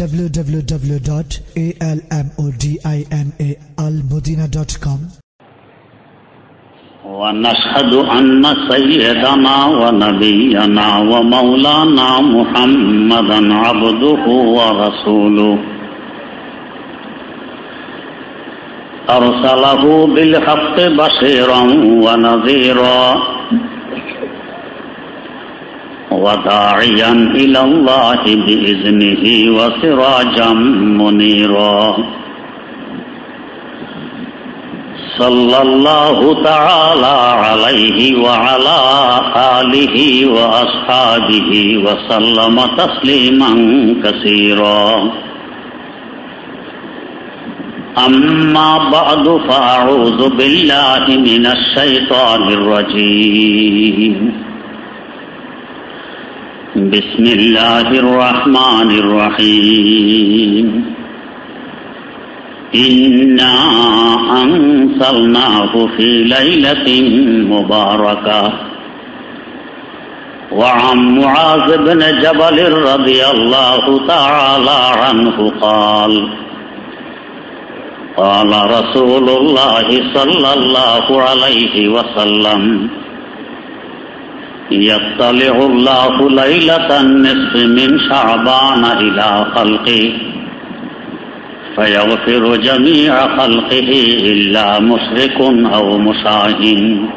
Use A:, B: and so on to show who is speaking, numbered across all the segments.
A: www.almodinaalmodina.com
B: ونشهد أن سيدنا ونبينا ومولانا محمدا عبده ورسوله أرسله بالحق بشيرا ونذيرا وداعيا إلى الله بإذنه وسراجا منيرا. صلى الله تعالى عليه وعلى آله وأصحابه وسلم تسليما كثيرا. أما بعد، فأعوذ بالله من الشيطان الرجيم. بسم الله الرحمن الرحيم. إنا أنزلناه في ليلة مباركة. وعن معاذ بن جبل رضي الله تعالى عنه قال قال رسول الله صلى الله عليه وسلم يطلع الله ليلة النصف من شعبان إلى خلقه فيغفر جميع خلقه إلا مشرك أو مشاهن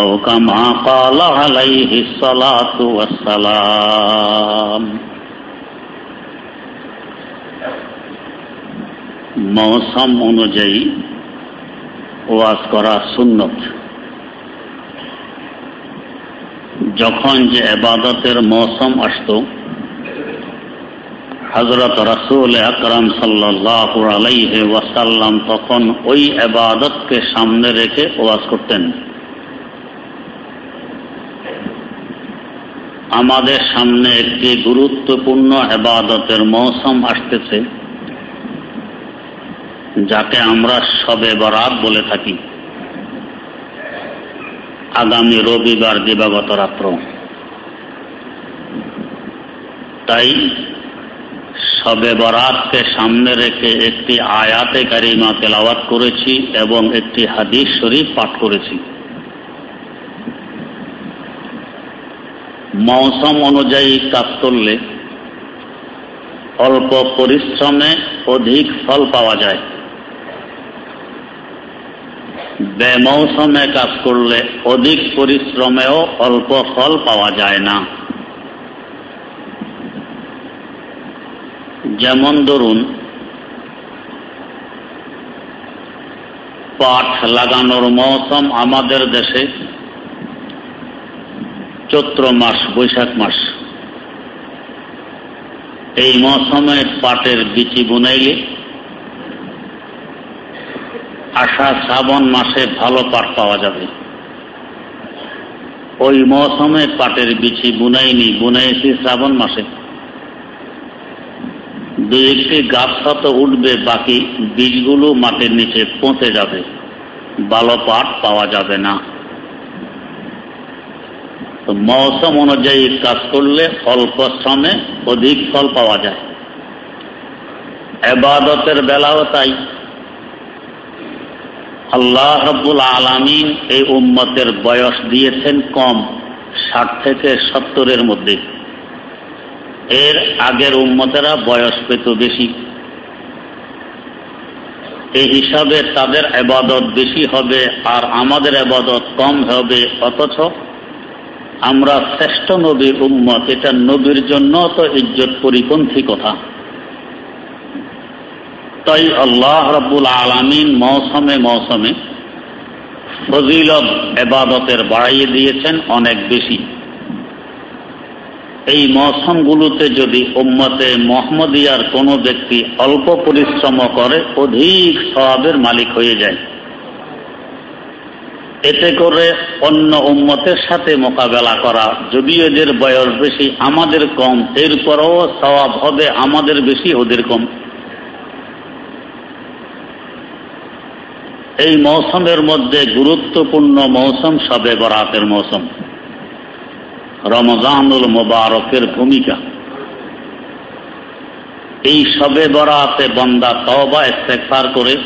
B: أو كما قال عليه الصلاة والسلام মৌসম অনুযায়ী ওয়াজ করা সুন্নত যখন যে এবাদতের মৌসম আসতো হজরত রসুল আকরম সাল্লাহ আলাইহে ওয়াসাল্লাম তখন ওই এবাদতকে সামনে রেখে ওয়াজ করতেন। আমাদের সামনে একটি গুরুত্বপূর্ণ এবাদতের মৌসুম আসতেছে, যাকে আমরা সবে বরাত বলে থাকি। আগামী রবিবার দিবাগত রাত্র। তাই সবে বরাতকে সামনে রেখে একটি আয়াতে কারিমা তেলাওয়াত করেছি এবং একটি হাদিস শরীফ পাঠ করেছি। মৌসম অনুযায়ী কাজ করলে অল্প পরিশ্রমে অধিক ফল পাওয়া যায়। বেমৌসুমে কাজ করলে অধিক পরিশ্রমেও অল্প ফল পাওয়া যায় না। যেমন ধরুন, পাট লাগানোর মৌসুম আমাদের দেশে চৈত্র মাস, বৈশাখ মাস। এই মৌসুমে পাটের বিচি বুনাইলে আষাঢ় শ্রাবণ মাসে ভালো পাট পাওয়া যাবে। ওই মৌসুমে পাটের বিচি বুনাইনি, বুনাইছি শ্রাবণ মাসে। দুই একটি গাছ তো উঠবে, বাকি বীজগুলো মাটির নিচে পৌঁছে যাবে। ভালো পাট পাওয়া যাবে না। মৌসুম অনুযায়ী কাজ করলে অল্প শ্রমে অধিক ফল পাওয়া যায়। এবাদতের বেলাও তাই। আল্লাহ রব্বুল আলমিন এই উম্মতের বয়স দিয়েছেন কম, ষাট থেকে সত্তরের মধ্যে। এর আগের উম্মতেরা বয়স পেত বেশি। এই হিসাবে তাদের আবাদত বেশি হবে আর আমাদের আবাদত কম হবে, অথচ আমরা শ্রেষ্ঠ নবীর উম্মত, এটা নবীর জন্য তো ইজ্জত পরিপন্থী কথা। তাই আল্লাহ রব্বুল আলমিন মৌসুমে মৌসুমে ফজিলত এবাদতের বাড়াইয়ে দিয়েছেন অনেক বেশি। এই মৌসুমগুলোতে যদি উম্মতে মোহাম্মদিয়ার কোনো ব্যক্তি অল্প পরিশ্রম করে, অধিক স্বভাবের মালিক হয়ে যায়। এতে করে অন্য উম্মতের সাথে মোকাবেলা করা, যদিও এদের বয়স বেশি, আমাদের কম, এরপরও স্বভাব হবে আমাদের বেশি, ওদের কম। এই মৌসুমের মধ্যে গুরুত্বপূর্ণ মৌসুম সবে বরাতের মৌসুম। রমজানুল মোবারকের ভূমিকা। এই সবে বরাতে বন্দা তবা ইস্তেকফার করে,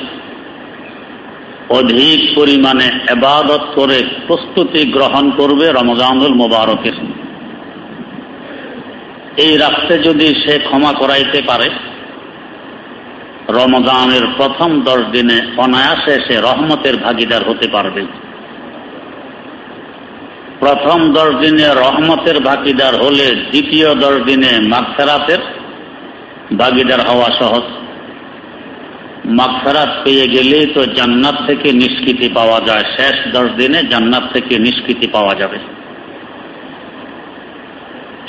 B: অধিক পরিমাণে এবাদত করে প্রস্তুতি গ্রহণ করবে রমজানুল মোবারকের। এই রাস্তে যদি সে ক্ষমা করাইতে পারে রমজানের প্রথম দশ দিনে অনায়াসে সে রহমতের ভাগিদার হতে পারবে। প্রথম দশ দিনে রহমতের ভাগিদার হলে দ্বিতীয় দশ দিনে মাগফেরাতের ভাগিদার হওয়া সহজ। মাগফেরাত পেয়ে গেলেই তো জান্নাত থেকে নিষ্কৃতি পাওয়া যায়। শেষ দশ দিনে জান্নাত থেকে নিষ্কৃতি পাওয়া যাবে।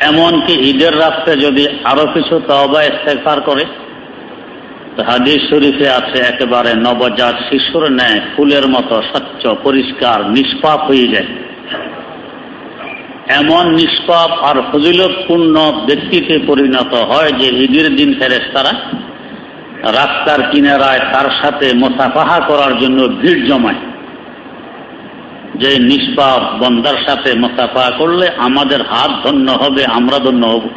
B: এমনকি ঈদের রাস্তে যদি আরও কিছু তবা ইস্তেফার করে হাদিস শরীফে আছে একেবারে নবজাত শিশুর ন্যায় ফুলের মতো স্বচ্ছ, পরিষ্কার, নিষ্পাপ হয়ে যায়। এমন নিষ্পাপ আর ফজিলতপূর্ণ ব্যক্তিতে পরিণত হয় যে ঈদের দিন ফেরেস তারা রাস্তার কিনারায় তার সাথে মোসাফাহা করার জন্য ভিড় জমায়। যে নিষ্পাপ বন্দার সাথে মোসাফা করলে আমাদের হাত ধন্য হবে, আমরা ধন্য হব।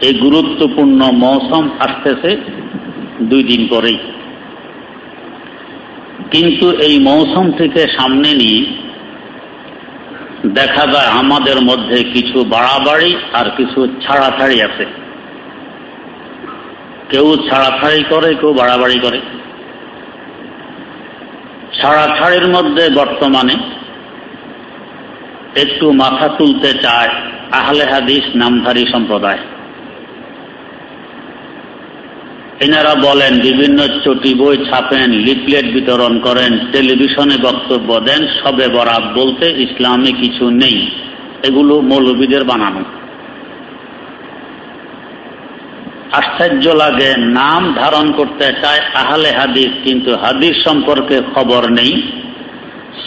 B: এই গুরুত্বপূর্ণ মৌসুম আসতেছে দুই দিন পরেই। কিন্তু এই মৌসুম থেকে সামনে নিয়ে দেখা যায় আমাদের মধ্যে কিছু বাড়াবাড়ি আর কিছু ছাড়াছাড়ি আছে। কেউ ছাড়াছাড়ি করে, কেউ বাড়াবাড়ি করে। ছাড়াছাড়ির মধ্যে বর্তমানে একটু মাথা তুলতে চায় আহলে হাদিস নামধারী সম্প্রদায়। এনারা বলেন, বিভিন্ন চটি বই ছাপেন, লিফলেট বিতরণ করেন, টেলিভিশনে বক্তব্য দেন, সবে বরাত বলতে ইসলামে কিছু নেই। এগুলো মৌলবীদের বানানো। আশ্চর্য লাগে, নাম ধারণ করতে চায় আহলে হাদিস, কিন্তু হাদিস সম্পর্কে খবর নেই।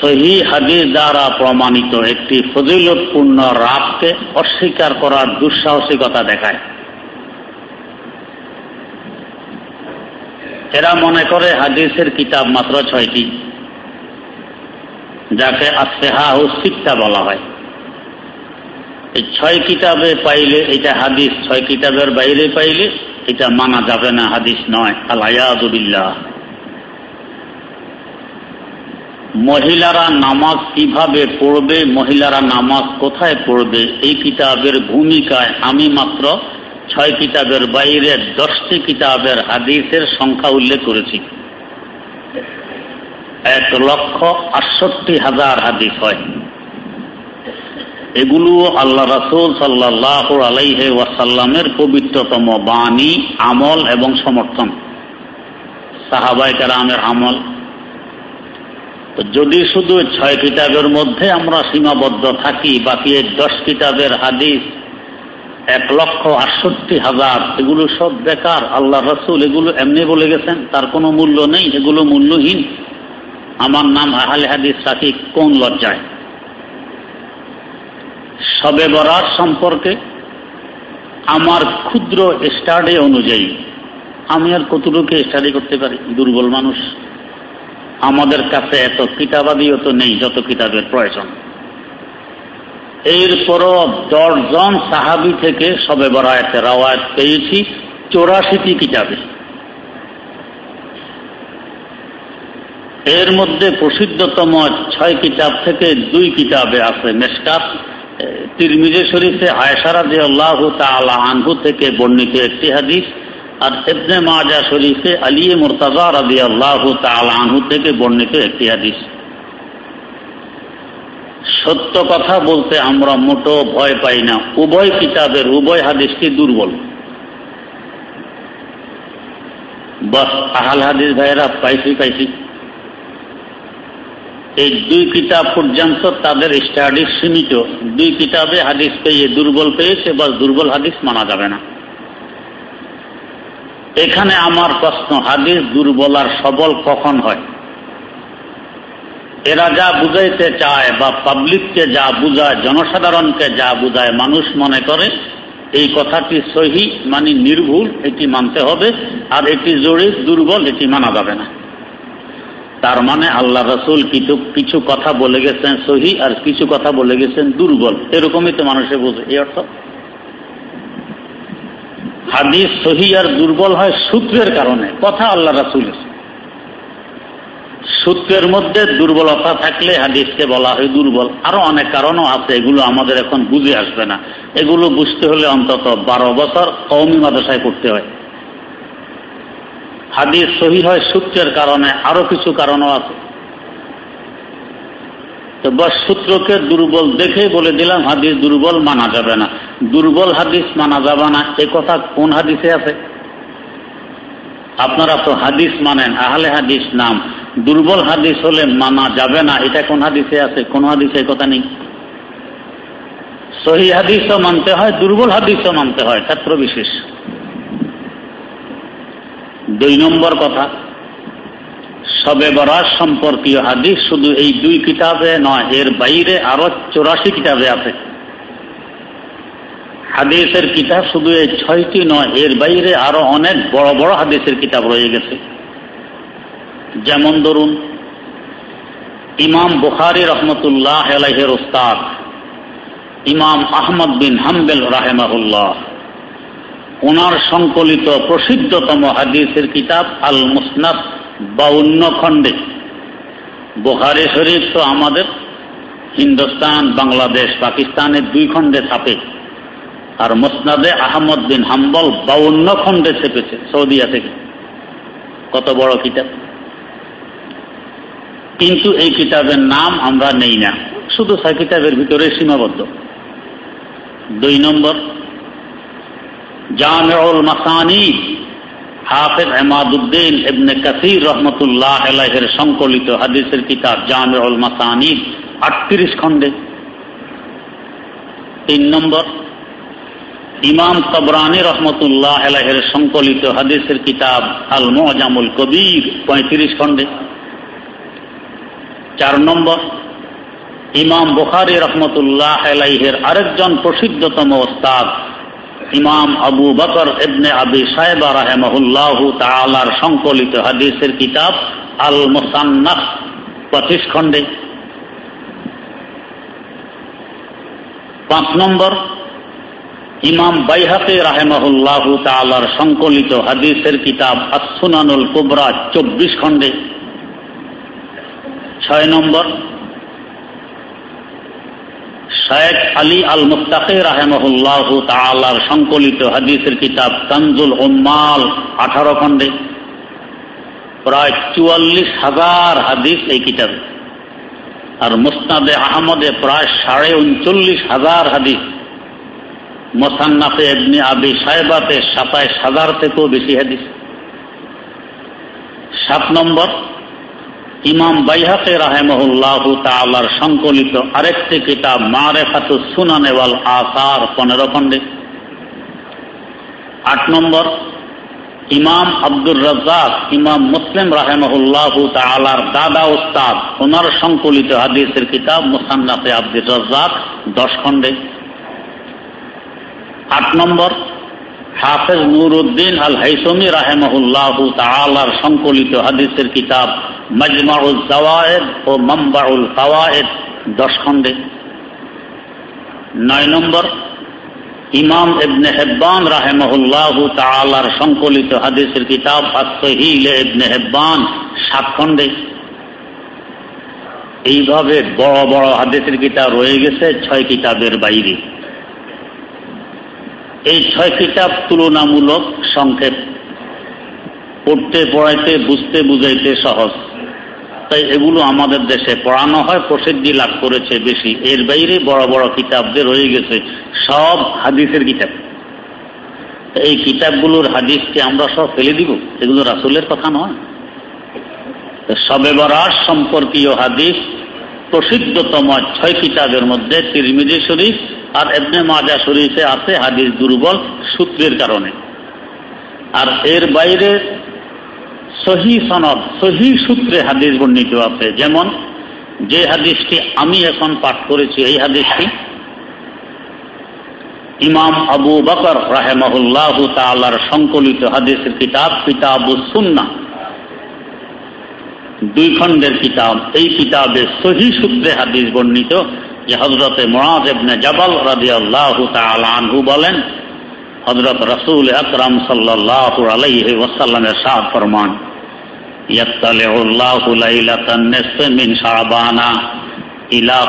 B: সহি হাদিস দ্বারা প্রমাণিত একটি ফজিলতপূর্ণ রাতকে অস্বীকার করার দুঃসাহসিকতা দেখায়। এরা মনে করে হাদিসের কিতাব মাত্র ছয়টি, যাকে আসেহা ও শিক্ষা বলা হয়। এই ছয় কিতাবে পাইলে এটা হাদিস, ছয় কিতাবের বাইরে পাইলে এটা মানা যাবে না, হাদিস নয়। আলায়াদুবিল্লাহ মহিলারা নামাজ কীভাবে পড়বে, মহিলারা নামাজ কোথায় পড়বে, এই কিতাবের ভূমিকায় আমি মাত্র ছয় কিতাবের বাইরে দশটি কিতাবের হাদিসের সংখ্যা উল্লেখ করেছি। এক লক্ষ আটষট্টি হাজার হাদিস হয়। এগুলো আল্লাহ রাসুল সাল্লাহ আলাইহে ওয়াসাল্লামের পবিত্রতম বাণী, আমল এবং সমর্থন। সাহাবাই কারামের আমল। যদি শুধু ছয় কিতাবের মধ্যে আমরা সীমাবদ্ধ থাকি, বাকি দশ কিতাবের হাদিস এক লক্ষ আটষট্টি হাজার, এগুলো সব বেকার আল্লাহ রসুল এগুলো এমনি বলে গেছেন, তার কোনো মূল্য নেই, এগুলো মূল্যহীন। আমার নাম আহলে হাদিস রাখি, কোন লজ্জায়? সবে বরাত সম্পর্কে আমার ক্ষুদ্র স্টাডি অনুযায়ী, আমি আর কতটুকু স্টাডি করতে পারি? দুর্বল মানুষ। আমাদের কাছে এত কিতাবাদিও তো নেই, যত কিতাবের প্রয়োজন। এরপরও দশজন সাহাবি থেকে সবে বরায়তে রাওয়ায়ত পেয়েছি, চৌরাশিটি কিতাবে। এর মধ্যে প্রসিদ্ধতম ছয় কিতাব থেকে দুই কিতাবে আছে মেসকাত। তিরমিজে শরীফে আয়সারা যে আল্লাহ তালা আনহু থেকে বর্ণিত একটি হাদিস আর এবনে মাজা শরীফে আলিয়ে মুরতাজা রাদি আল্লাহ তালা আনহু থেকে বর্ণিত একটি হাদিস। সত্য কথা বলতে আমরা মোটো ভয় পাই না। উভয় কিতাবের, উভয় হাদিসটি দুর্বল। বস, আহাল হাদিস ভাইয়েরা, পাইছি পাইছি। এই দুই কিতাব পর্যন্ত তাদের স্টাডি সীমিত। দুই কিতাবে হাদিস পেয়ে দুর্বল পেয়েছে বা দুর্বল হাদিস মানা যাবে না। এখানে আমার প্রশ্ন, হাদিস দুর্বল আর সবল কখন হয়? এরা যা বুঝাইতে চায় বা পাবলিককে যা বুঝায়, জনসাধারণকে যা বুঝায়, মানুষ মনে করে, এই কথাটি সহি মানে নির্ভুল, এটি মানতে হবে, আর এটি জড়িত দুর্বল, এটি মানা যাবে না। তার মানে আল্লাহ রসুল কিছু কিছু কথা বলে গেছেন সহি আর কিছু কথা বলে গেছেন দুর্বল। এরকমই তো মানুষে বোঝে, এই অর্থ? হাদিস সহি আর দুর্বল হয় সূত্রের কারণে, কথা আল্লাহ রাসুলের। সূত্রের মধ্যে দুর্বলতা থাকলে হাদিসকে বলা হয় দুর্বল। আরও অনেক কারণও আছে, এগুলো আমাদের এখন বুঝে আসবে না। এগুলো বুঝতে হলে অন্তত বারো বছর কৌমি মাদ্রাসায় করতে হয়। হাদিস সহি হয় সূত্রের কারণে, আরও কিছু কারণও আছে। তো বস সূত্রকে দুর্বল দেখে বলে দিলাম, হাদিস দুর্বল মানা যাবে না। দুর্বল হাদিস মানা যাবে না, এ কথা কোন হাদিসে আছে? আপনারা তো হাদিস মানেন, আহলে হাদিস নাম। দুর্বল হাদিস হলে মানা যাবে না। এটা কোন হাদিসে আছে, কোন হাদিসে কথা নেই? সহি হাদিসও মানতে হয়, দুর্বল হাদিসও মানতে হয় ক্ষেত্র বিশেষ। দুই নম্বর কথা, সবে বরাস সম্পর্কীয় হাদিস শুধু এই দুই কিতাবে নয়, এর বাইরে আরও চৌরাশি কিতাবে আছে। হাদিসের কিতাব শুধু এই ছয়টি নয়, এর বাইরে আরও অনেক বড় বড় হাদিসের কিতাব রয়ে গেছে। যেমন ধরুন, ইমাম বুখারি রহমতুল্লাহ আলাইহের উস্তাদ, ইমাম আহমদ বিন হাম্বেল রাহেমাহুল্লাহ ওনার সংকলিত প্রসিদ্ধতম হাদিসের কিতাব আল মুসনাদ বাউন্ন খণ্ডে। বোখারি শরীফ তো আমাদের হিন্দুস্তান, বাংলাদেশ, পাকিস্তানের দুই খণ্ডে ছাপে, আর মোসনাদে আহমদ বিন হাম্বল বাউন্ন খণ্ডে ছেপেছে, সৌদিয়া থেকে। কত বড় কিতাব? কিন্তু এই কিতাবের নাম আমরা নেই না। শুধু ছয় কিতাবের ভিতরে সীমাবদ্ধ। দুই নম্বর, জামেউল মাসানি হাফেজ এমাদুদ্দিন ইবনে কাসির রহমতুল্লাহ আলাইহের সংকলিত হাদিসের কিতাব জামেউল মাসানি আটত্রিশ খণ্ডে। তিন নম্বর, ইমাম তবরানি রহমতুল্লাহ আলাইহের সংকলিত হাদিসের কিতাব আল মোজামুল কবির পঁয়ত্রিশ খণ্ডে। চার নম্বর, ইমাম বুখারি রহমতুল্লাহ আলাইহের আরেকজন প্রসিদ্ধতম ওস্তাদ, ইমাম আবু বকর ইবনে আবি সাহেবা রাহেমহুল্লাহ তালার সংকলিত হাদিসের কিতাব আল মোসান্নাফ পঁচিশ খণ্ডে পাঁচ নম্বর, ইমাম বাইহাতে রাহেমহুল্লাহ তালার সংকলিত হাদিসের কিতাব আসুনানুল কুবরা চব্বিশ খণ্ডে। ছয় নম্বর। শায়েখ আলী আল মুস্তাকি রাহেমহুল্লাহ তালার সংকলিত হাদিসের কিতাব তানজুল উম্মাল আঠারো খণ্ডে। প্রায় চুয়াল্লিশ হাজার হাদিস এই কিতাবে। আর মুস্তাদে আহমদে প্রায় সাড়ে উনচল্লিশ হাজার হাদিস। মোসান্নাফে এমনি আবি সাহেবাতে সাতাইশ হাজার থেকেও বেশি হাদিস। সাত নম্বর ইমাম বাইহাকে রাহেমহুল্লাহ তালার সংকলিত আরেকটি কিতাব মারেফাতু সুনানেওয়াল আসার পনেরো খণ্ডে। আট নম্বর, ইমাম আব্দুর রাজ্জাক, ইমাম মুসলিম রাহেমহুল্লাহ তালার দাদা উস্তাদ, ওনার সংকলিত হাদিসের কিতাব মুসান্নাফে আব্দুর রাজ্জাক, দশ খণ্ডে। আট নম্বর, হাফেজ নুর উদ্দিন আল হাইসমি রাহেমহুল্লাহ তালার সংকলিত হাদিসের কিতাব মজমাউল জওয়ায়েদ ও মম্বাউল ফাওয়ায়েদ দশ খণ্ডে। নয় নম্বর, ইমাম ইবনে হেব্বান রাহেমহুল্লাহ তালার সংকলিত হাদিসের কিতাব আসহিল ইবনে হেব্বান সাত খণ্ডে। এইভাবে বড় বড় হাদিসের কিতাব রয়ে গেছে ছয় কিতাবের বাইরে। এই ছয় কিতাব তুলনামূলক সংক্ষেপ। পড়তে পড়াইতে, বুঝতে বুঝাইতে সহজ। তাই এগুলো আমাদের দেশে পড়ানো হয়, প্রসিদ্ধি লাভ করেছে বেশি। এর বাইরে বড় বড় কিতাবদের রয়ে গেছে, সব হাদিসের কিতাব। এই কিতাবগুলোর হাদিসকে আমরা সব ফেলে দিব, এগুলো রাসুলের কথা নয়। সবে বরাস সম্পর্কীয় হাদিস, প্রসিদ্ধতম ছয় কিতাবের মধ্যে তিরমিজি শরীফ আর এবনে মাজা শরীফে আছে হাদিস দুর্বল সূত্রের কারণে। আর এর বাইরে সহি সনদ, সহি সূত্রে হাদিস বর্ণিত আছে। যেমন, যে হাদিসটি আমি এখন পাঠ করেছি, এই হাদিসটি ইমাম আবু বকর রাহেমাহুল্লাহ তালার সংকলিত হাদিসের কিতাব কিতাব সুন্না দুই খণ্ডের কিতাব। এই কিতাবে সহি সূত্রে হাদিস বর্ণিত যে হজরতে মোরাজ এবনে জাবাল রাজি আল্লাহ আনহু বলেন হজরত রসুল আকরম সাল্লাহ আলাইহি সাদ ফরমান, ইয়াত্তালিউল্লাহু লাইলাতান ইলা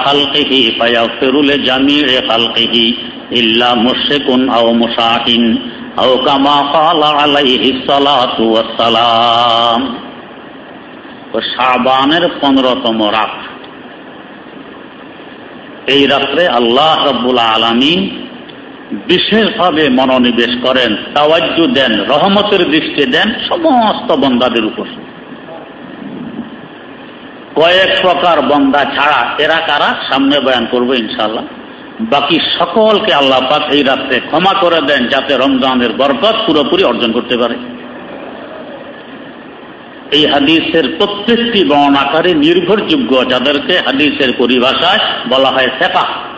B: শাবানের পনেরোতম রাত। এই রাত্রে আল্লাহ রব্বুল আলমিন বিশেষভাবে মনোনিবেশ করেন, তাওয়াজ্জু দেন, রহমতের দৃষ্টি দেন সমস্ত বন্দাদের উপর। কয়েক প্রকার বন্দা ছাড়া এরা কারা? সামনে বয়ান করব ইনশাল্লাহ বাকি সকলকে আল্লাহ পাক এই রাত্রে ক্ষমা করে দেন যাতে রমজানের বরকত পুরোপুরি অর্জন করতে পারে। এই হাদিসের প্রত্যেকটি বর্ণাকারে নির্ভরযোগ্য যাদেরকে হাদিসের পরিভাষায় বলা হয় সেপা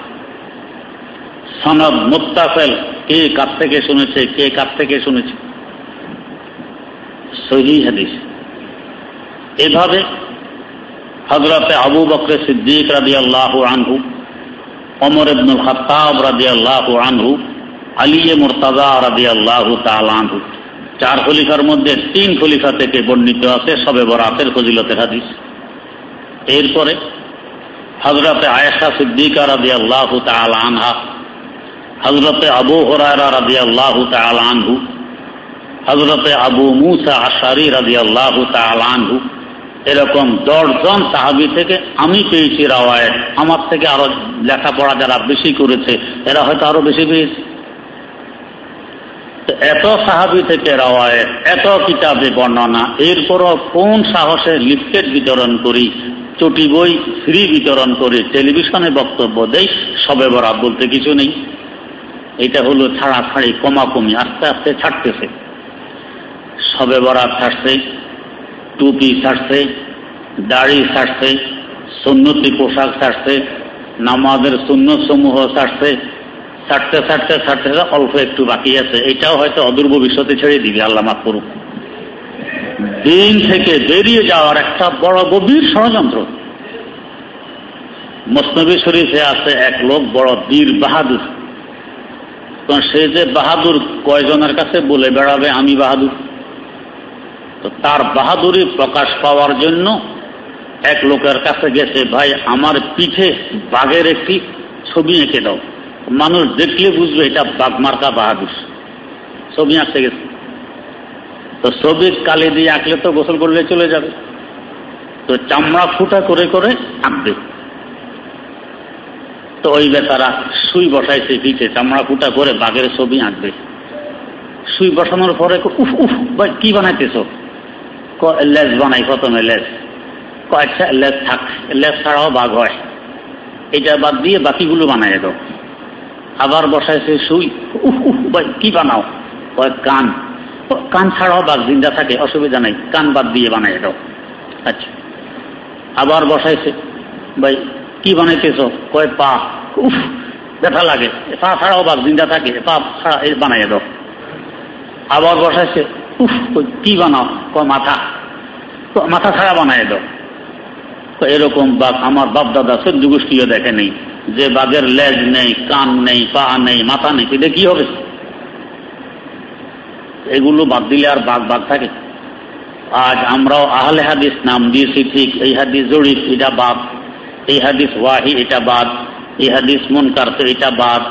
B: সনদ মুত্তাফেল, কে কার থেকে শুনেছে, কে কার থেকে শুনেছে? সহি হাদিস। এভাবে হজরতে আবু বকর সিদ্দিক রাজি আল্লাহ আনহু অমর ইবনুল খতাব রাজি আল্লাহ আনহু আলিয়ে মুরতাজা রাজি আল্লাহ আনহু। চার খলিফার মধ্যে তিন খলিফা থেকে বর্ণিত আছে সবে বরাতের ফজিলতের হাদিস। এরপরে হজরতে আয়েশা সিদ্দিকা রাজি আল্লাহ আনহা হজরতে আবু হরায়রা রাজি আল্লাহ আনহু হজরতে আবু মুসা আশারি রাজি আল্লাহ আনহু, এরকম দশজন সাহাবি থেকে আমি পেয়েছি রাওয়ায়ত। আমার থেকে আরও লেখাপড়া যারা বেশি করেছে, এরা হয়তো আরও বেশি পেয়েছে। এত সাহাবি থেকে রাওয়ায়ত, এত কিতাবে বর্ণনা, এরপরও কোন সাহসে লিফটেড বিতরণ করি, চটি বই ফ্রি বিতরণ করে টেলিভিশনে বক্তব্য দেই, সবে বরাত বলতে কিছু নেই। এটা হলো ছাড়া ছাড়াছাড়ি কমাকমি, আস্তে আস্তে ছাড়তেছে। সবে বরাত ছাড়ছে টুপি ছাড়ছে, দাড়ি ছাড়ছে, সুন্নতি পোশাক ছাড়ছে, নামাজের সমূহ ছাড়ছে, ছাড়তে ছাড়তে ছাড়তে অল্প একটু বাকি আছে। এটাও হয়তো অদূর ভবিষ্যতে ছেড়ে দিবে, আল্লাহ মাফ করুক। দিন থেকে বেরিয়ে যাওয়ার একটা বড় গভীর ষড়যন্ত্র। মসনবী শরীফে আছে এক লোক, বড় বীর বাহাদুর। সে যে বাহাদুর কয়জনের কাছে বলে বেড়াবে আমি বাহাদুর? তো তার বাহাদুরি প্রকাশ পাওয়ার জন্য এক লোকের কাছে গেছে, ভাই, আমার পিঠে বাঘের একটি ছবি এঁকে দাও। মানুষ দেখলে বুঝবে এটা বাঘমার্কা বাহাদুর। ছবি আঁকতে গেছে। তো ছবি কালি দিয়ে আঁকলে তো গোসল করলে চলে যাবে। তো চামড়া ফুটা করে করে আঁকবে। তো ওই বেতারা সুই বসাইছে পিঠে চামড়া ফুটা করে বাঘের ছবি আঁকবে। সুই বসানোর পরে উফ উফ, ভাই, কি বানাইতেছ? লেজ বানাই প্রথমে, লেজ। কয়েকটা লেজ থাক, লেজ ছাড়াও বাঘ হয়। এটা বাদ দিয়ে বাকিগুলো বানাই দাও। আবার বসাইছে সুই। উফ উফ, ভাই, কি বানাও? কয়, কান। কান ছাড়াও বাঘ জিন্দা থাকে, অসুবিধা নাই, কান বাদ দিয়ে বানাই দাও। আচ্ছা। আবার বসাইছে, ভাই কি বানাইতেছ? কয়, পা। উফ, ব্যথা লাগে। পা ছাড়াও বাঘ, জিন্দা থাকে। পা ছাড়া বানাই দাও। আবার বসাইছে, উফ কি বানাও? ক মাথা। মাথা ছাড়া বানাই দাও। এরকম বাঘ আমার বাপ দাদা সদ্য গোষ্ঠীও দেখে নেই। যে বাঘের লেজ নেই, কান নেই, পা নেই, মাথা নেই, এটা কি হবে? এগুলো বাদ দিলে আর বাঘ বাঘ থাকে। আজ আমরাও আহলে হাদিস নাম দিয়েছি, ঠিক এই হাদিস জড়িত এটা বাদ এই হাদিস ওয়াহি, এটা বাদ। এই হাদিস মনকার, তো এটা বাদ।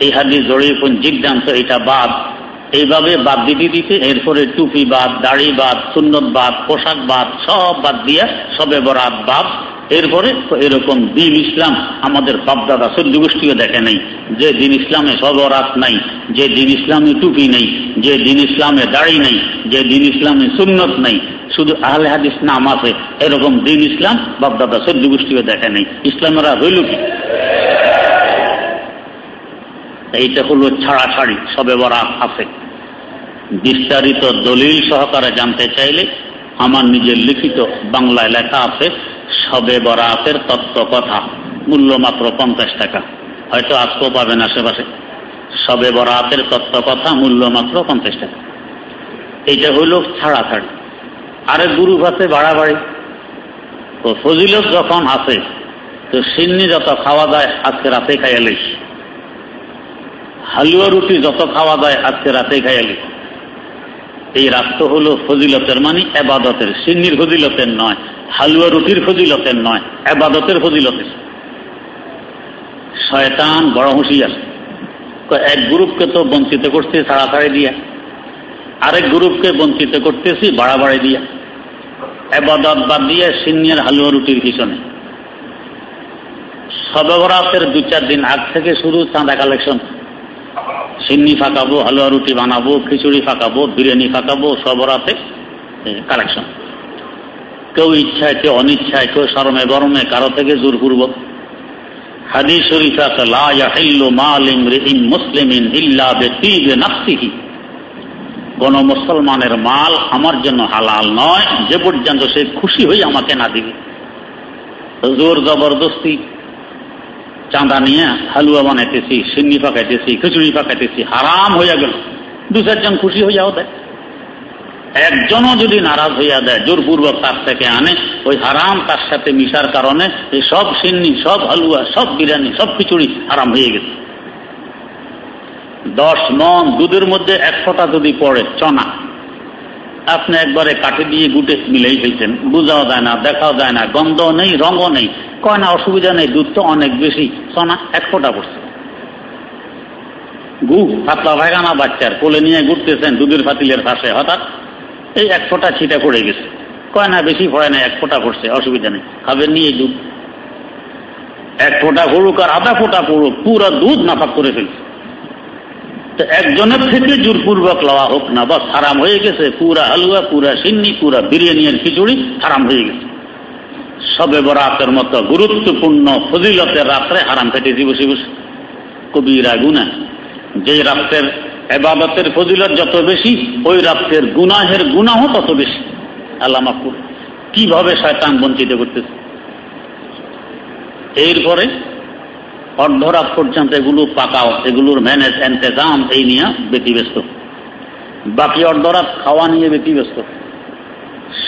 B: এই হাদিস জড়িত জিজ্ঞান্ত এটা বাদ। এইভাবে বাদ দিতে দিতে এরপরে টুপি বাদ, দাড়ি বাদ, সুন্নত বাদ, পোশাক বাদ, সব বাদ দিয়ে সবে বরাত বাদ। এরপরে এরকম দিন ইসলাম আমাদের বাপদাদা সদ্য গোষ্ঠীও দেখে নাই। যে দিন ইসলামে সবরাত নাই, যে দিন ইসলামে টুপি নেই, যে দিন ইসলামে দাড়ি নেই, যে দিন ইসলামে সুন্নত নেই শুধু আহলে হাদিস নাম আছে। এরকম দিন ইসলাম বাপদাদা সদ্য গোষ্ঠীও দেখে নেই। ইসলামেরা হইল কি? এইটা হলো ছাড়াছাড়ি, সবে বরাত আছে। বিস্তারিত দলিল সহকারে জানতে চাইলে আমার নিজের লিখিত বাংলায় লেখা আছে, সবে বরাতের তত্ত্ব কথা মূল্য মাত্র পঞ্চাশ টাকা। হয়তো আজকেও পাবেন আশেপাশে। সবে বরাতের তত্ত্ব কথা মূল্য মাত্র পঞ্চাশ টাকা। এইটা হইল ছাড়াছাড়ি। আরে গুরু ভাতে বাড়াবাড়ি। তো ফজিলত যখন আছে, তো সিন্নি যত খাওয়া যায় আজকে রাতে খাইয়ালিস হালুয়া রুটি যত খাওয়া যায় আজকে রাতে খাইয়ালি এই রাত হলো ফজিলতের মানে এবাদতের, সিন্নির ফজিলতের নয়, হালুয়া রুটির ফজিলতের নয়, এবাদতের ফজিলতের। শয়তান বড় হুঁশিয়ার। এক গ্রুপকে তো বঞ্চিত করছে ছাড়াছাড়ি দিয়া। আরেক গ্রুপকে বঞ্চিত করতেছি, বাড়াবাড়ি দিয়া। এবাদত বাদ দিয়ে সিন্নিয়ার হালুয়া রুটির পিছনে। সবরাতের দু চার দিন আগ থেকে শুরু চাঁদা কালেকশন। সিন্নি ফাঁকাবো, হালুয়া রুটি বানাবো, খিচুড়ি ফাঁকাবো, বিরিয়ানি ফাঁকাবো সবরাতে কালেকশন। কেউ ইচ্ছায়, কেউ অনিচ্ছায়, কেউ সরমে গরমে, কারও থেকে জোরপূর্বক হাদিস শরীফাতে লা ইয়াহিল্লু মাল ইমরিইন মুসলিমিন ইল্লা বিতিবে নাফসিহি। কোন মুসলমানের মাল আমার জন্য হালাল নয়, যে পর্যন্ত সে খুশি হয়ে আমাকে না দিবে। জোর জবরদস্তি, চাঁদা নিয়ে হালুয়া বানাইতেছি, সিন্নি পাকাইতেছি, খিচুড়ি পাকাইতেছি, হারাম হইয়া গেল। দু চারজন খুশি হইয়াও দেয়। একজনও যদি নারাজ হইয়া দেয়, জোরপূর্বক তার থেকে আনে, ওই হারাম তার সাথে মিশার কারণে এই সব সিন্নি, সব হালুয়া, সব বিরিয়ানি, সব খিচুড়ি হারাম হয়ে গেছে। দশ মন দুধের মধ্যে এক ফোঁটা যদি পড়ে চনা। আপনি একবারে কাঠে দিয়ে গুটে মিলেই ফেলছেন বোঝাও যায় না, দেখাও যায় না গন্ধ নেই, রঙও নেই। কয় না, অসুবিধা নেই, দুধ তো অনেক বেশি, চনা এক ফোঁটা পড়ছে। গু, পাতলা ভাগানা বাচ্চার, কোলে নিয়ে ঘুরতেছেন দুধের ফাতিলের পাশে, হঠাৎ এই এক ফোঁটা ছিটা পড়ে গেছে। কয় না, বেশি পড়ে না এক ফোঁটা পড়ছে, অসুবিধা নেই, খাবেন নিয়ে দুধ। এক ফোঁটা পড়ুক আর আধা ফোঁটা পড়ুক, পুরো দুধ নাফাক করে ফেলছে। একজনের থেকে জোরপূর্বক লওয়া হোক না, বাস হারাম হয়ে গেছে, পুরা হালুয়া, পুরা সিন্নি, পুরা বিরিয়ানি আর খিচুড়ি হারাম হয়ে গেছে। সবে বরাতের মতো গুরুত্বপূর্ণ ফজিলতের রাত্রে হারাম খেটেছি বসে বসে। কবিরা গুনা যে রাত্রের এবাবতের ফজিলত যত বেশি, ওই রাত্রের গুনাহের গুনাহ তত বেশি। আল্লাহ মাকুর কীভাবে শয়তান বঞ্চিত করতেছে? এরপরে অর্ধরাত পর্যন্ত এগুলো পাকাও, এগুলোর ম্যানেজ এন্তেজাম এই নিয়ে ব্যতিব্যস্ত বাকি অর্ধরাত খাওয়া নিয়ে ব্যতিব্যস্ত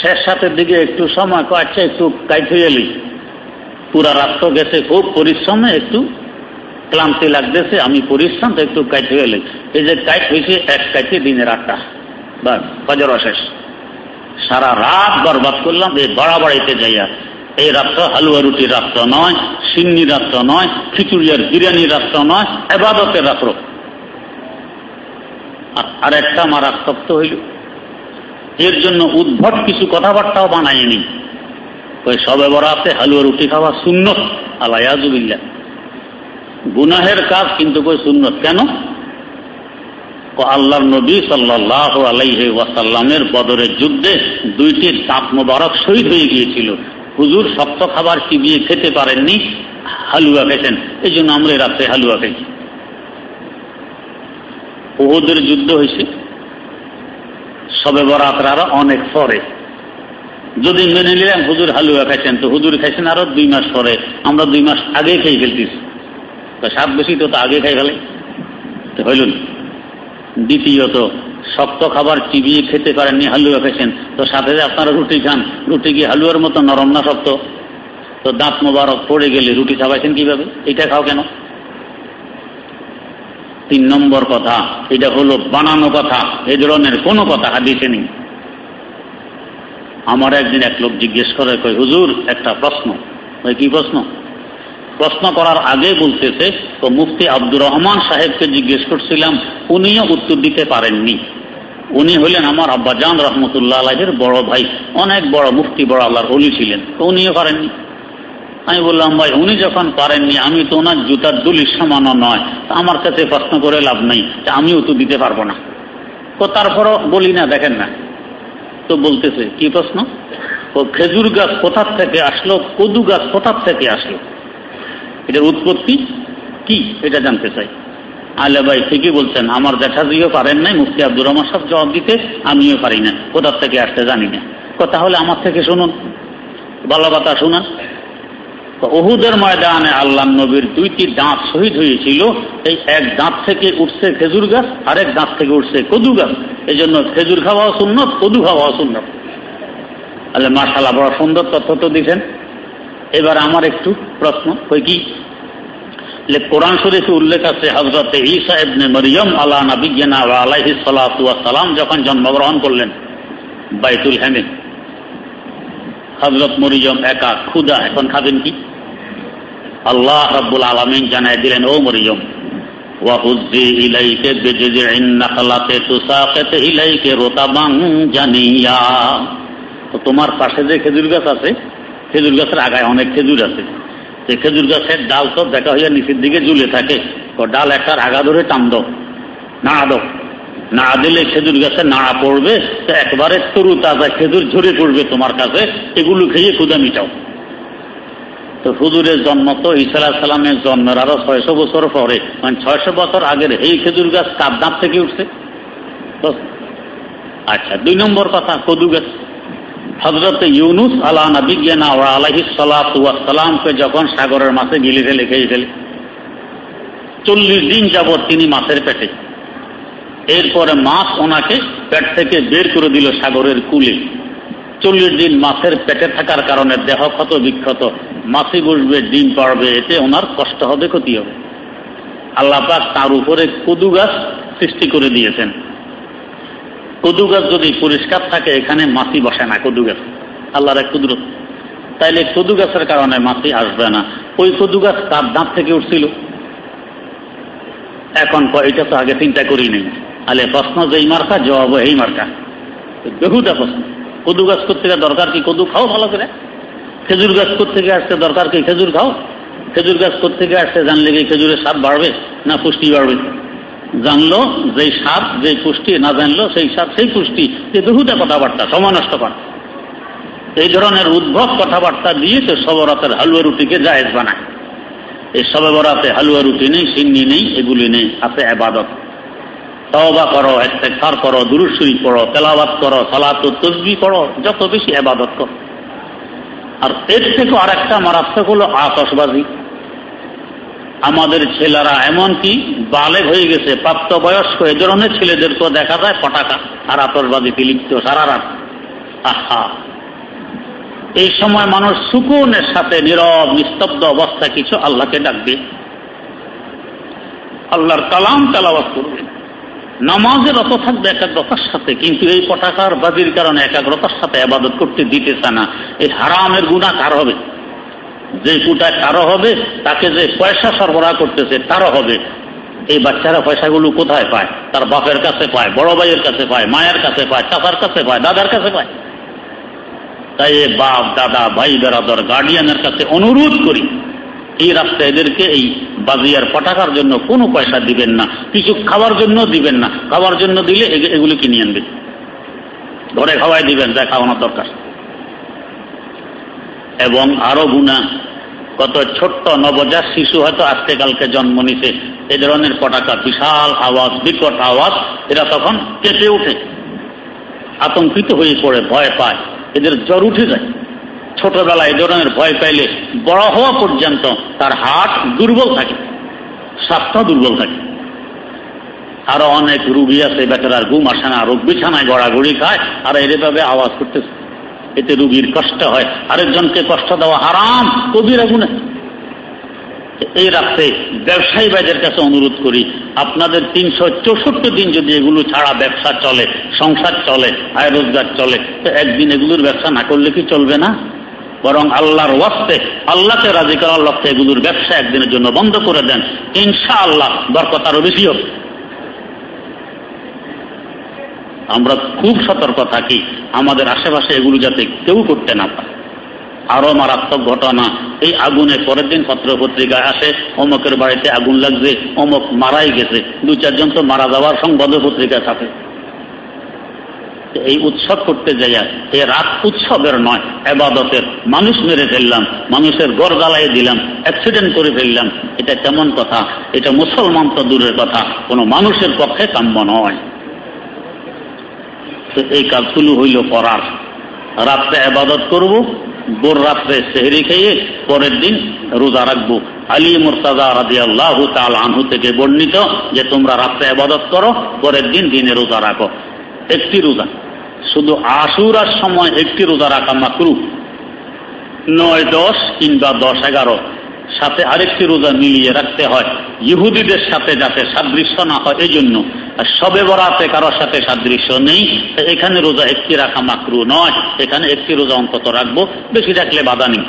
B: শেষ সাথের দিকে একটু সময় আচ্ছা একটু হয়ে এলি। পুরা রাত তো গেছে, খুব পরিশ্রমে একটু ক্লান্তি লাগতেছে, আমি পরিশ্রম তো একটু হয়ে এলি। এই যে কাইট হয়েছে, এক কাইটে দিনের আটটা। বা ফজর শেষ। সারা রাত বরবাদ করলাম, এই বাড়াবাড়িতে যাইয়া। এই রাত্র হালুয়া রুটির রাত্র নয়, সিন্নি রাত্র নয় খিচুড়ি আর বিরিয়ানির রাত্র নয়, এবাদতের রাত্র আর একটা মারাত্মক তো হইল। এর জন্য উদ্ভট কিছু কথাবার্তাও বানায়নি ওই সবে বরাতে হালুয়া রুটি খাওয়া সুন্নত? আলায়াজুবিল্লা গুনাহের কাজ কিন্তু কই সুন্নত? কেন? আল্লাহর নবী সাল্লাহ আলাইহি ওয়াসাল্লামের বদরের যুদ্ধে দুইটি দাঁত মোবারক শহীদ হয়ে গিয়েছিল। হুজুর শক্ত খাবার চিবিয়ে খেতে পারেননি, হালুয়া খেয়েছেন এই জন্য আমরা রাত্রে হালুয়া খেয়েছি। ওদের যুদ্ধ হয়েছে। সবে বরাতের আরও অনেক পরে। যদি মেনে নিলাম হুজুর হালুয়া খাইছেন তো হুজুর খাইছেন আরও দুই মাস পরে। আমরা দুই মাস আগে খেয়ে ফেলতেছি। সাত বেশি তো আগে খাই ফেলে। হইল দ্বিতীয়ত শক্ত খাবার চিবিয়ে খেতে পারেননি হালুয়া খেয়েছেন তো সাথে আপনারা রুটি খান। রুটি কি হালুয়ার মতো নরম না শক্ত? তো দাঁত মোবারক পড়ে গেলে রুটি খাওয়াইছেন কীভাবে? এটা খাও কেন? তিন নম্বর কথা, এটা হলো বানানো কথা। এ ধরনের কোনো কথা হাদিসে নেই। আমার একদিন এক লোক জিজ্ঞেস করে কই হুজুর, একটা প্রশ্ন। ওই কি প্রশ্ন? প্রশ্ন করার আগে বলতেছে, তো মুফতি আব্দুর রহমান সাহেবকে জিজ্ঞেস করছিলাম, উনিও উত্তর দিতে পারেননি। উনি হলেন আমার আব্বাজান রহমতুল্লাহ আলহের বড় ভাই, অনেক বড় মুফতি, বড় আল্লাহর অলি ছিলেন, তো উনিও পারেননি। আমি বললাম, ভাই, উনি যখন পারেননি, আমি তো ওনার জুতার দুলির সমান নয় আমার কাছে প্রশ্ন করে লাভ নেই আমিও তো দিতে পারব না। তো তারপরও বলি না, দেখেন না। তো বলতেছে, কি প্রশ্ন? ও খেজুর গাছ কোথার থেকে আসলো, কদু গাছ কোথার থেকে আসলো? এটার উৎপত্তি কি এটা জানতে চাই। আলে ভাই ঠিকই বলছেন, আমার জ্যাঠাজিও পারেন নাই, মুফতি আব্দুর রহমান সব জবাব দিতে, আমিও পারি না, কোথার থেকে আসতে জানি না। তাহলে আমার থেকে শুনুন ভালো কথা শুনুন। ওহুদের ময়দানে আল্লাহ নবীর দুইটি দাঁত শহীদ হয়েছিল, এই এক দাঁত থেকে উঠছে খেজুর গাছ, আরেক দাঁত থেকে উঠছে কদু গাছ। এই জন্য খেজুর খাওয়াও সুন্নত, কদু খাওয়াও সুন্নত। আলে মার্শাল্লাহ বড় সুন্দর তথ্য তো দিচ্ছেন এবার আমার একটু প্রশ্ন ওই কি? কোরআন শরীফে উল্লেখ আছে হজরত ঈসা ইবনে মরিয়ম আলা নবিজ্ঞানা আলাইহি সালাম যখন জন্মগ্রহণ করলেন বাইতুল হেমে হজরত মরিয়ম একা ক্ষুদা এখন খাবেন কি? আল্লাহ রব্বুল আলমিন জানাই দিলেন, ও মরিয়ম ওয়াহুজি ইলাইকে বেজে নাকলাতে তুসাকেতে ইলাইকে রোতাবাং জানিয়া। তো তোমার পাশে যে খেজুর গাছ আছে, খেজুর গাছের আগায় অনেক খেজুর আছে। সে খেজুর গাছের ডাল তো দেখা হইয়া নিচের দিকে ঝুলে থাকে। ডাল একটার আগা ধরে টান দাও নাড়া দাও না দিলে খেজুর গাছে না পড়বে তো একবারে তরু তাজা খেজুর ঝরে পড়বে তোমার কাছে, এগুলো খেয়ে ক্ষুদা মিটাও। তো হুজুরের জন্ম তো ইসা সালামের জন্মের আরও ছয়শো বছর পরে মানে ছয়শো বছর আগের এই খেজুর গাছ কার দাঁত থেকে উঠছে? আচ্ছা দুই নম্বর কথা কদু গাছ হজরত ইউনুস আলা নবিজ্ঞানা ওয়া আলাহি সালাতামকে যখন সাগরের মাছে গিলে ফেলে খেয়ে ফেলে চল্লিশ দিন যাবৎ তিনি মাছের পেটে। এরপরে মাছ ওনাকে পেট থেকে বের করে দিল সাগরের কুলে। চল্লিশ দিন মাছের পেটে থাকার কারণে দেহ ক্ষত বিক্ষত, মাছি বসবে, ডিম পাড়বে, এতে ওনার কষ্ট হবে, ক্ষতি হবে। আল্লাহ পাক তার উপরে কদু গাছ সৃষ্টি করে দিয়েছেন। কদু গাছ যদি পরিষ্কার থাকে, এখানে মাছি বসে না, কদু গাছ। আল্লাহর এক কুদরত। তাইলে কদু গাছের কারণে মাছি আসবে না। ওই কদু গাছ তার দাঁত থেকে উঠছিল। এখন এটা তো আগে চিন্তা করি নেই। আলে প্রশ্ন যে এই মার্কা? জবাব, এই মার্কা। বেহুদা প্রশ্ন। কদু গাছ করতে দরকার কি কদু খাও ভালো করে? খেজুর গাছ থেকে আসতে দরকার কি খেজুর খাও? খেজুর গাছ থেকে আসতে জানলে কি খেজুরের স্বাদ বাড়বে না পুষ্টি বাড়বে? জানলো, যেই স্বাদ যে পুষ্টি না জানলো, সেই স্বাদ সেই পুষ্টি যে বেহুদা কথাবার্তা সময় নষ্ট কর এই ধরনের উদ্ভব কথাবার্তা দিয়ে তো সবরাতের হালুয়া রুটিকে জায়েজ বানায়। এই সবে বরাতে হালুয়া রুটি নেই, সিন্নি নেই, এগুলি নেই আছে আবাদত। তবা করো একটেকার করো দুরুশ্বরী পড়ো তেলাবাদ করো, সালাত তসবি করো যত বেশি আবাদত করো। আর এর থেকে আরেকটা মারাত্মক হলো আতসবাজি আমাদের ছেলেরা এমনকি বালেগ হয়ে গেছে, প্রাপ্তবয়স্ক, এ ধরনের ছেলেদেরকেও দেখা যায় পটাকা আর আতসবাজিতে লিপ্ত সারা রাত। আহা। এই সময় মানুষ সুকুনের সাথে নীরব, নিস্তব্ধ অবস্থা কিছু আল্লাহকে ডাকবে। আল্লাহর কালাম তেলাবাদ করবে। নামাজের অত থাকবে একাগ্রতার সাথে, কিন্তু এই পটাকার বাজির কারণে একাগ্রতার সাথে আবাদত করতে দিতেছে না। এই হারামের গুণা কার হবে? যে কুটায় কারও হবে, তাকে যে পয়সা সরবরাহ করতেছে, তারও হবে। এই বাচ্চারা পয়সাগুলো কোথায় পায়? তার বাপের কাছে পায়, বড় ভাইয়ের কাছে পায়, মায়ের কাছে পায়, চাচার কাছে পায়, দাদার কাছে পায়। তাই বাপ, দাদা, ভাই, বেরাদর গার্ডিয়ানের কাছে অনুরোধ করি, এই রাস্তায় এদেরকে এই বাজিয়ার পটাকার জন্য কোনো পয়সা দিবেন না, কিছু খাওয়ার জন্য দিবেন না, খাওয়ার জন্য দিলে এগুলো কিনে আনবেন ঘরে খাওয়াই দিবেন, যা খাওয়ানোর দরকার। এবং আরও গুণা। কত ছোট্ট নবজাত শিশু হয়তো আজকে কালকে জন্ম নিছে। এ ধরনের পটাকা বিশাল আওয়াজ, বিকট আওয়াজ, এরা তখন কেঁপে ওঠে। আতঙ্কিত হয়ে পড়ে, ভয় পায়। এদের জ্বর উঠে যায়। ছোটবেলায় এ ধরনের ভয় পাইলে বড় হওয়া পর্যন্ত তার হাট দুর্বল থাকে, স্বাস্থ্য দুর্বল থাকে। আরও অনেক রুগী আছে, বেচারার ঘুম আসে না, রোগ বিছানায় গড়াগড়ি খায়, আর এভাবে আওয়াজ করতেছে। এতে রুগীর কষ্ট হয়। আরেকজনকে কষ্ট দেওয়া হারাম, কবিরা গুণে এই রাত্রে ব্যবসায়ী ভাইদের কাছে অনুরোধ করি, আপনাদের তিনশো চৌষট্টি দিন যদি এগুলো ছাড়া ব্যবসা চলে, সংসার চলে, আয় রোজগার চলে, তো একদিন এগুলোর ব্যবসা না করলে কি চলবে না? বরং আল্লাহর ওয়াস্তে, আল্লাহকে রাজি করার লক্ষ্যে এগুলোর ব্যবসা একদিনের জন্য বন্ধ করে দেন। ইনশা আল্লাহ বরকত আরও বেশি হবে আমরা খুব সতর্ক থাকি, আমাদের আশেপাশে এগুলো যাতে কেউ করতে না পারে। আরও মারাত্মক ঘটনা, এই আগুনে পরের দিন পত্র পত্রিকায় আসে, অমকের বাড়িতে আগুন লাগছে, অমক মারাই গেছে, দু চারজন তো মারা যাওয়ার সংবাদ পত্রিকায় থাকে। এই উৎসব করতে যাইয়া এই রাত উৎসবের নয়, এবাদতের, মানুষ মেরে ফেললাম, মানুষের গড় জ্বালাই দিলাম অ্যাক্সিডেন্ট করে ফেললাম, এটা কেমন কথা? এটা মুসলমান তো দূরের কথা, কোনো মানুষের পক্ষে কাম্য নয়। এই কাজ কাজগুলো হইল করার। রাত্রে আবাদত করব বোর রাত্রে সেহরি খেয়ে পরের দিন রোজা রাখব। আলী মুরতাজা রাজি আল্লাহ তাল আনহু থেকে বর্ণিত যে তোমরা রাত্রে আবাদত করো, পরের দিন দিনে রোজা রাখো। একটি রোজা। শুধু আশুরার সময় একটি রোজা রাখা মাকরু নয় দশ কিংবা দশ এগারো। সাথে আরেকটি রোজা মিলিয়ে রাখতে হয়। ইহুদিদের সাথে যাতে সাদৃশ্য না হয় এই জন্য আর সবে বরাতে কারোর সাথে সাদৃশ্য নেই এখানে রোজা একটি রাখা মাকরু নয়। এখানে একটি রোজা অন্তত রাখব, বেশি রাখলে বাধা নেই।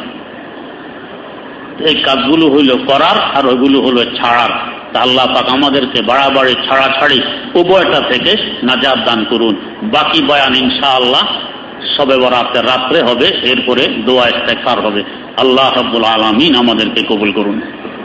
B: এই কাজগুলো হইল করার, আর ওইগুলো হলো ছাড়ার। আল্লাহ পাক আমাদেরকে বাড়াবাড়ি ছাড়া ছাড়াছাড়ি উভয়টা থেকে নাজাদ দান করুন। বাকি বয়ান ইনশাআল্লাহ সবে বরাতের রাত্রে হবে, এরপরে দোয়া ইস্তেকার হবে। আল্লাহ রব্বুল আলমিন আমাদেরকে কবুল করুন।